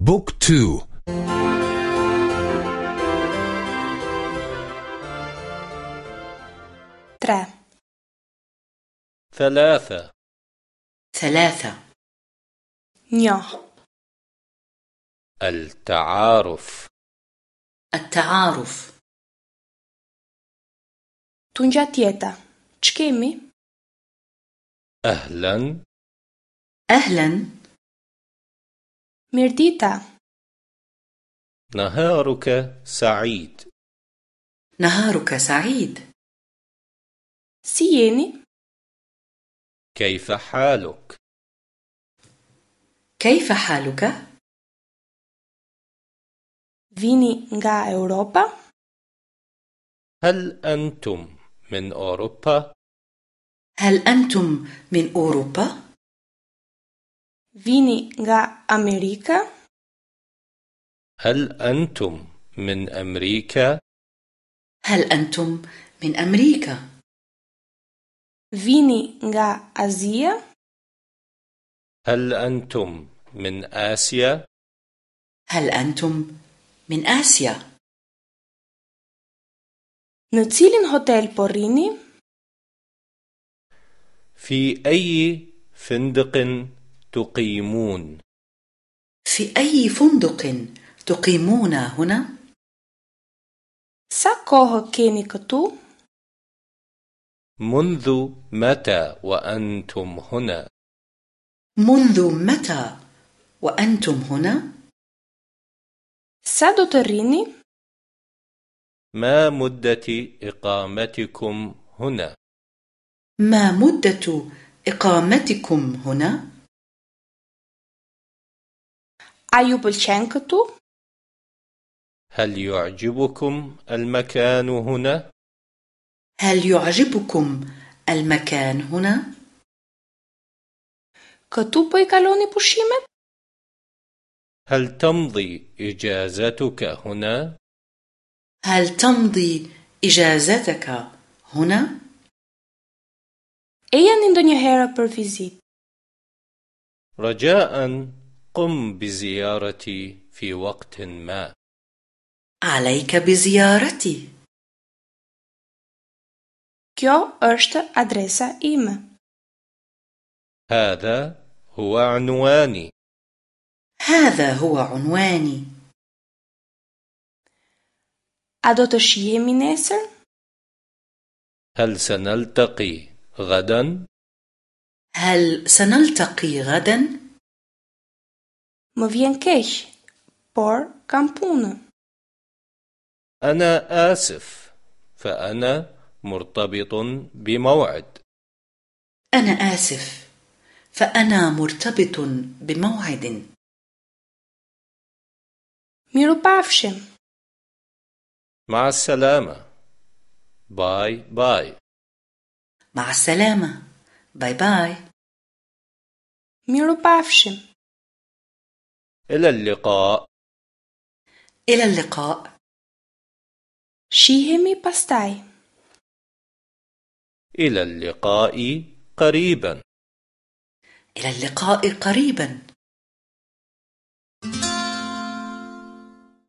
Book two. tre. ثلاثة. ثلاثة. Njohja التعارف. التعارف. Tungjatjeta. Ç'kemi أهلا. أهلا. ميرديتا نهارك سعيد نهارك سعيد سييني كيف حالك؟ كيف حالك؟ فيني نغا أوروبا هل أنتم من أوروبا؟ هل أنتم من أوروبا؟ فيني نغا أمريكا هل أنتم من أمريكا؟ هل أنتم من أمريكا؟ فيني نغا أزيا هل أنتم من آسيا؟ هل أنتم من آسيا؟ Në cilin hotel po rrini? في أي فندق تقيمون؟ في أي فندق تقيمون هنا؟ Sa kohë keni këtu? منذ متى وأنتم هنا؟ منذ متى وأنتم هنا؟ Sa do të rrini? ما مدة إقامتكم هنا؟ ما مدة إقامتكم هنا؟ Këtu? هل يعجبكم المكان هنا؟ هل يعجبكم المكان هنا؟ I kaloni pushimet? هل تمضي إجازتك هنا؟ هل تمضي إجازتك هنا؟ Janë ndonjëherë për vizitë? رجاء قم بزيارتي في وقت ما عليك بزيارتي Kjo është adresa ime. هذا هو عنواني هذا هو عنواني A do të shihemi nesër? هل سنلتقي غدا؟ هل سنلتقي غدا؟ Më vjen keq, por kam punë. أنا آسف فأنا مرتبط بموعد أنا آسف فأنا مرتبط بموعد Mirupafshim. مع السلامة باي باي مع السلامة باي باي Mirupafshim. إلى اللقاء. إلى اللقاء. Shihemi pastaj. إلى اللقاء قريبا. إلى اللقاء قريبا.